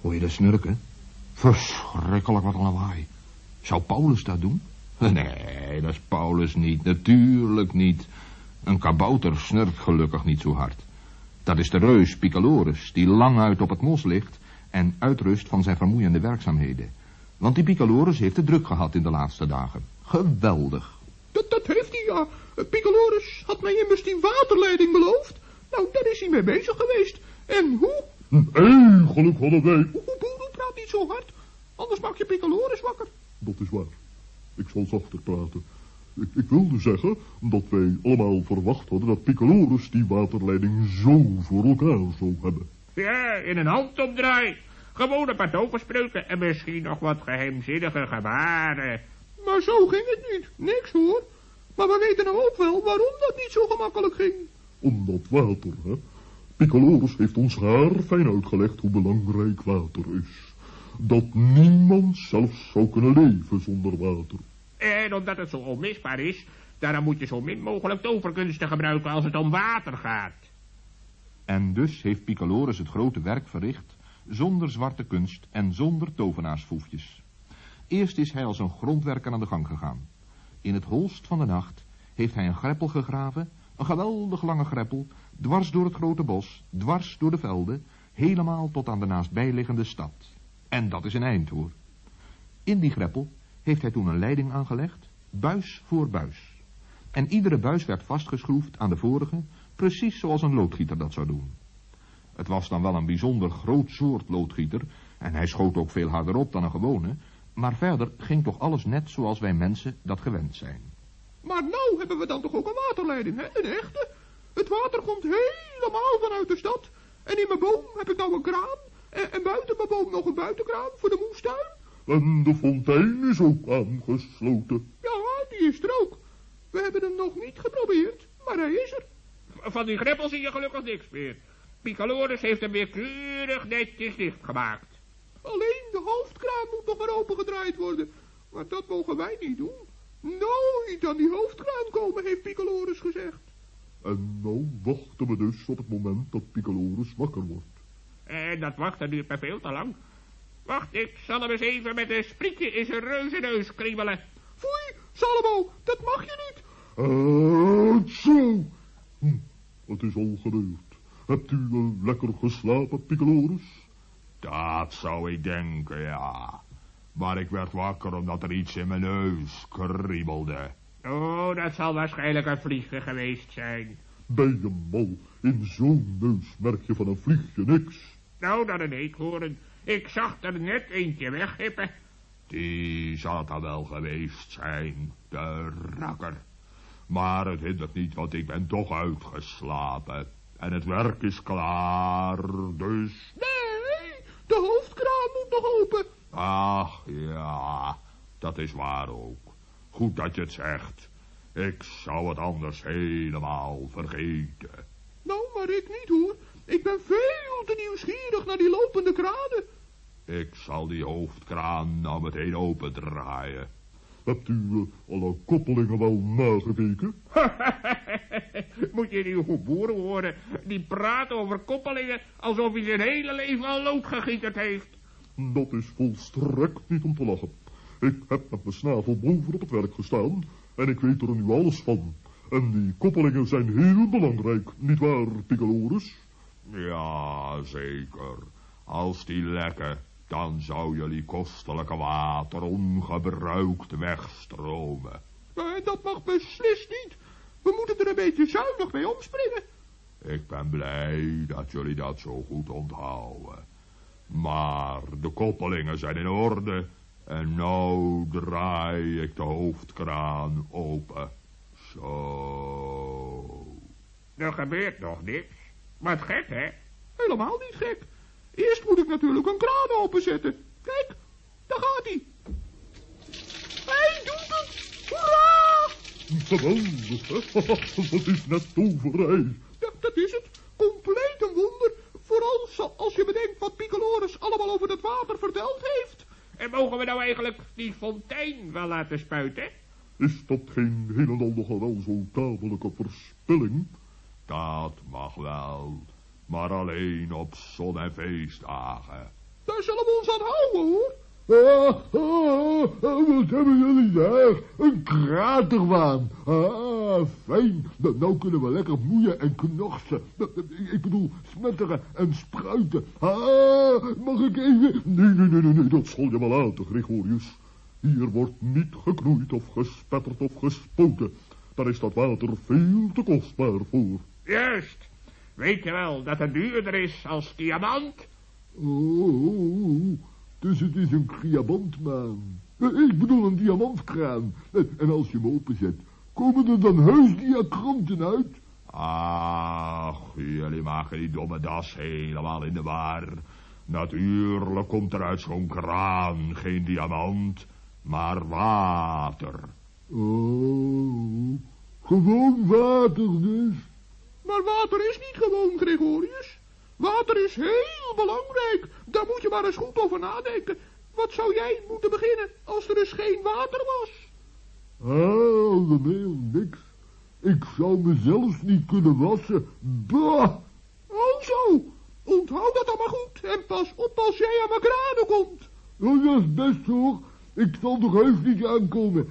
Hoor je dat snurken? Verschrikkelijk wat een lawaai. Zou Paulus dat doen? Nee, dat is Paulus niet. Natuurlijk niet. Een kabouter snurkt gelukkig niet zo hard. Dat is de reus Picalorus, die lang uit op het mos ligt en uitrust van zijn vermoeiende werkzaamheden. Want die Picalorus heeft het druk gehad in de laatste dagen. Geweldig. Dat, dat heeft hij, ja. Picalorus had mij immers die waterleiding beloofd. Nou, daar is hij mee bezig geweest. En hoe? Eigenlijk hadden wij... Hoe, hoe, hoe praat niet zo hard. Anders maak je Picalorus wakker. Dat is waar. Ik zal zachter praten. Ik, ik wilde zeggen dat wij allemaal verwacht hadden dat Picalorus die waterleiding zo voor elkaar zou hebben. Ja, in een handopdraai. Gewoon een paar toverspreuken en misschien nog wat geheimzinnige gebaren. Maar zo ging het niet. Niks hoor. Maar we weten nou ook wel waarom dat niet zo gemakkelijk ging. Om dat water, hè. Picalorus heeft ons haar fijn uitgelegd hoe belangrijk water is. Dat niemand zelfs zou kunnen leven zonder water. En omdat het zo onmisbaar is, daarom moet je zo min mogelijk toverkunsten gebruiken als het om water gaat. En dus heeft Picalorus het grote werk verricht, zonder zwarte kunst en zonder tovenaarsfoefjes. Eerst is hij als een grondwerker aan de gang gegaan. In het holst van de nacht heeft hij een greppel gegraven, een geweldig lange greppel, dwars door het grote bos, dwars door de velden, helemaal tot aan de naastbijliggende stad. En dat is een eind hoor. In die greppel heeft hij toen een leiding aangelegd, buis voor buis. En iedere buis werd vastgeschroefd aan de vorige, precies zoals een loodgieter dat zou doen. Het was dan wel een bijzonder groot soort loodgieter, en hij schoot ook veel harder op dan een gewone, maar verder ging toch alles net zoals wij mensen dat gewend zijn. Maar nou hebben we dan toch ook een waterleiding, hè? Een echte. Het water komt helemaal vanuit de stad. En in mijn boom heb ik nou een kraan. En, en buiten mijn boom nog een buitenkraan voor de moestuin. En de fontein is ook aangesloten. Ja, die is er ook. We hebben hem nog niet geprobeerd, maar hij is er. Van die greppel zie je gelukkig niks meer. Picalorus heeft hem weer keurig netjes dichtgemaakt. Alleen de hoofdkraan moet nog maar opengedraaid worden. Maar dat mogen wij niet doen. Nooit aan die hoofdkraan komen, heeft Picalorus gezegd. En nou wachten we dus op het moment dat Picalorus wakker wordt. En dat wachten duurt maar veel te lang. Wacht, ik zal hem eens even met een sprietje in zijn reuzenneus kriebelen. Foei, Salomo, dat mag je niet. En zo. Hm, het is al gebeurd. Hebt u wel lekker geslapen, Picalorus? Dat zou ik denken, ja. Maar ik werd wakker omdat er iets in mijn neus kriebelde. Oh, dat zal waarschijnlijk een vliegen geweest zijn. Ben je mal? In zo'n neus merk je van een vliegje niks. Nou, dan een eekhoorn. Ik zag er net eentje weghippen. Die zal er wel geweest zijn, de rakker. Maar het hindert niet, want ik ben toch uitgeslapen. En het werk is klaar, dus... Nee, de hoofdkraan moet nog open. Ach, ja, dat is waar ook. Goed dat je het zegt. Ik zou het anders helemaal vergeten. Nou, maar ik niet hoor. Ik ben veel te nieuwsgierig naar die lopende kranen. Ik zal die hoofdkraan nou meteen opendraaien. Hebt u uh, alle koppelingen wel nagekeken? Moet je die goed boeren horen? Die praten over koppelingen alsof hij zijn hele leven al lood gegieterd heeft. Dat is volstrekt niet om te lachen. Ik heb met mijn snavel boven op het werk gestaan en ik weet er nu alles van. En die koppelingen zijn heel belangrijk, nietwaar, Picalorus? Ja, zeker. Als die lekken, dan zou jullie kostelijke water ongebruikt wegstromen. Dat mag beslist niet. We moeten er een beetje zuinig mee omspringen. Ik ben blij dat jullie dat zo goed onthouden. Maar de koppelingen zijn in orde en nou draai ik de hoofdkraan open. Zo. Er gebeurt nog niks. Wat gek, hè? Helemaal niet gek. Eerst moet ik natuurlijk een kraan openzetten. Kijk, daar gaat hij. Hij doet het! Hoera! Geweldig, hè? Wat is net toverij? Ja, dat is het. Compleet een wonder. Vooral als je bedenkt wat Picolores allemaal over het water verteld heeft. En mogen we nou eigenlijk die fontein wel laten spuiten? Is dat geen hele ander wel zo tamelijke verspilling? Dat mag wel, maar alleen op zon- en feestdagen. Daar zullen we ons aan houden, hoor. Ah, ah, ah, wat hebben jullie daar? Een kraterwaan. Ah, fijn. Nou, nou kunnen we lekker moeien en knarsen. Ik- Ik bedoel, smetteren en spruiten. Ah, mag ik even... Nee, nee, nee, nee, nee, dat zal je wel laten, Gregorius. Hier wordt niet geknoeid of gespetterd of gespoten. Daar is dat water veel te kostbaar voor. Juist. Weet je wel dat het duurder is als diamant? Oh, oh, oh. dus het is een diamantmaan. Eh, Ik bedoel een diamantkraan. Eh, En als je hem openzet, komen er dan heus diamanten uit? Ach, jullie maken die domme das helemaal in de war. Natuurlijk komt er uit zo'n kraan geen diamant, maar water. Oh, gewoon water dus. Maar water is niet gewoon, Gregorius. Water is heel belangrijk. Daar moet je maar eens goed over nadenken. Wat zou jij moeten beginnen als er dus geen water was? Ah, allemaal niks. Ik zou mezelf niet kunnen wassen. Bah! Oh zo. Onthoud dat dan maar goed. En pas op als jij aan mijn graden komt. Oh, dat is best hoor. Ik zal toch heus niet aankomen.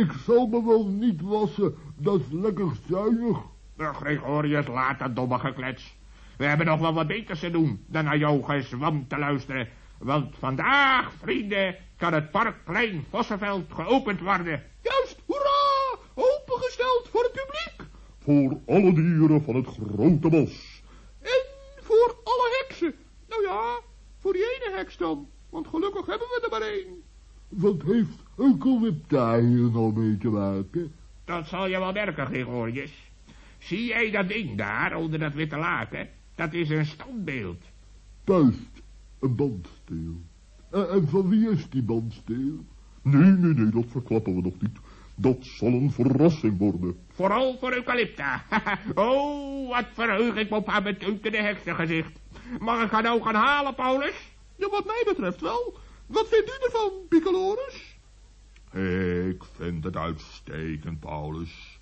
Ik zal me wel niet wassen. Dat is lekker zuinig. Gregorius, laat dat domme geklets. We hebben nog wel wat beters te doen dan naar jouw gezwam te luisteren. Want vandaag, vrienden, kan het parkplein Vossenveld geopend worden. Juist, hoera! Opengesteld voor het publiek. Voor alle dieren van het grote bos. En voor alle heksen. Nou ja, voor die ene heks dan. Want gelukkig hebben we er maar één. Wat heeft Eucalypta hier nou mee te maken? Dat zal je wel merken, Gregorius. Zie jij dat ding daar onder dat witte laken? Dat is een standbeeld. Juist, een bandsteel. En, en van wie is die bandsteel? Nee, nee, nee, dat verklappen we nog niet. Dat zal een verrassing worden. Vooral voor Eucalypta. oh, wat verheug ik me op haar beteutende heksengezicht. Mag ik haar nou gaan halen, Paulus? Ja, wat mij betreft wel. Wat vindt u ervan, Picoloris? Ik vind het uitstekend, Paulus.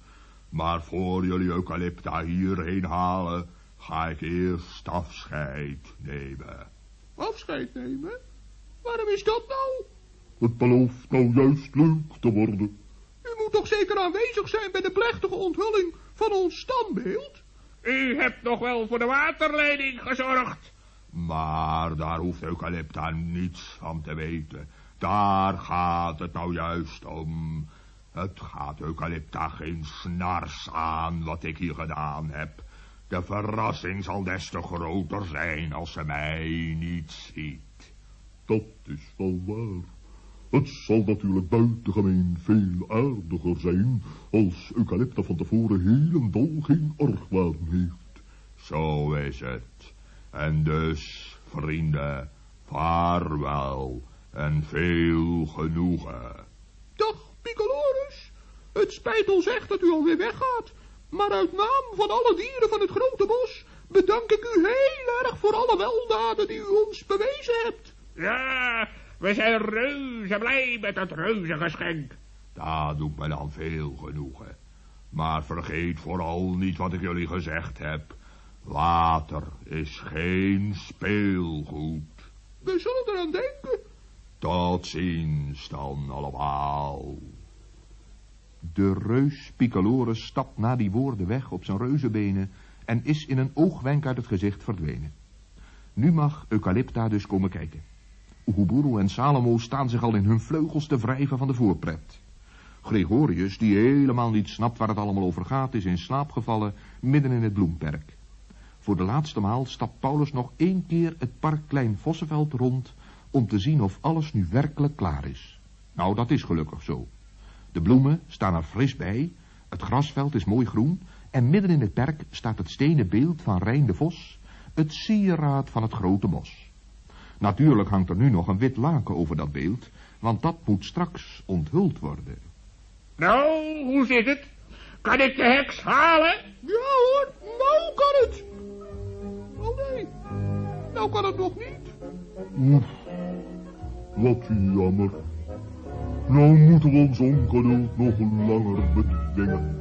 Maar voor jullie Eucalypta hierheen halen, ga ik eerst afscheid nemen. Afscheid nemen? Waarom is dat nou? Het belooft nou juist leuk te worden. U moet toch zeker aanwezig zijn bij de plechtige onthulling van ons standbeeld? U hebt nog wel voor de waterleiding gezorgd. Maar daar hoeft Eucalypta niets van te weten. Daar gaat het nou juist om. Het gaat Eucalypta geen snars aan wat ik hier gedaan heb. De verrassing zal des te groter zijn als ze mij niet ziet. Dat is wel waar. Het zal natuurlijk buitengemeen veel aardiger zijn als Eucalypta van tevoren helemaal geen argwaan heeft. Zo is het. En dus, vrienden, vaarwel en veel genoegen. Het spijt ons echt dat u alweer weggaat. Maar uit naam van alle dieren van het grote bos bedank ik u heel erg voor alle weldaden die u ons bewezen hebt. Ja, we zijn reuze blij met het reuze geschenk. Dat doet me dan veel genoegen. Maar vergeet vooral niet wat ik jullie gezegd heb. Water is geen speelgoed. We zullen eraan denken. Tot ziens dan allemaal. De reus Picalorus stapt na die woorden weg op zijn reuzenbenen en is in een oogwenk uit het gezicht verdwenen. Nu mag Eucalypta dus komen kijken. Oeguburu en Salomo staan zich al in hun vleugels te wrijven van de voorpret. Gregorius, die helemaal niet snapt waar het allemaal over gaat, is in slaap gevallen midden in het bloemperk. Voor de laatste maal stapt Paulus nog één keer het park Klein Vossenveld rond om te zien of alles nu werkelijk klaar is. Nou, dat is gelukkig zo. De bloemen staan er fris bij, het grasveld is mooi groen en midden in het perk staat het stenen beeld van Rijn de Vos, het sieraad van het grote bos. Natuurlijk hangt er nu nog een wit laken over dat beeld, want dat moet straks onthuld worden. Nou, hoe zit het? Kan ik de heks halen? Ja hoor, nou kan het. Oh nee, nou kan het nog niet. Oef, wat jammer. Nou moeten we ons ongeduld nog langer bedwingen.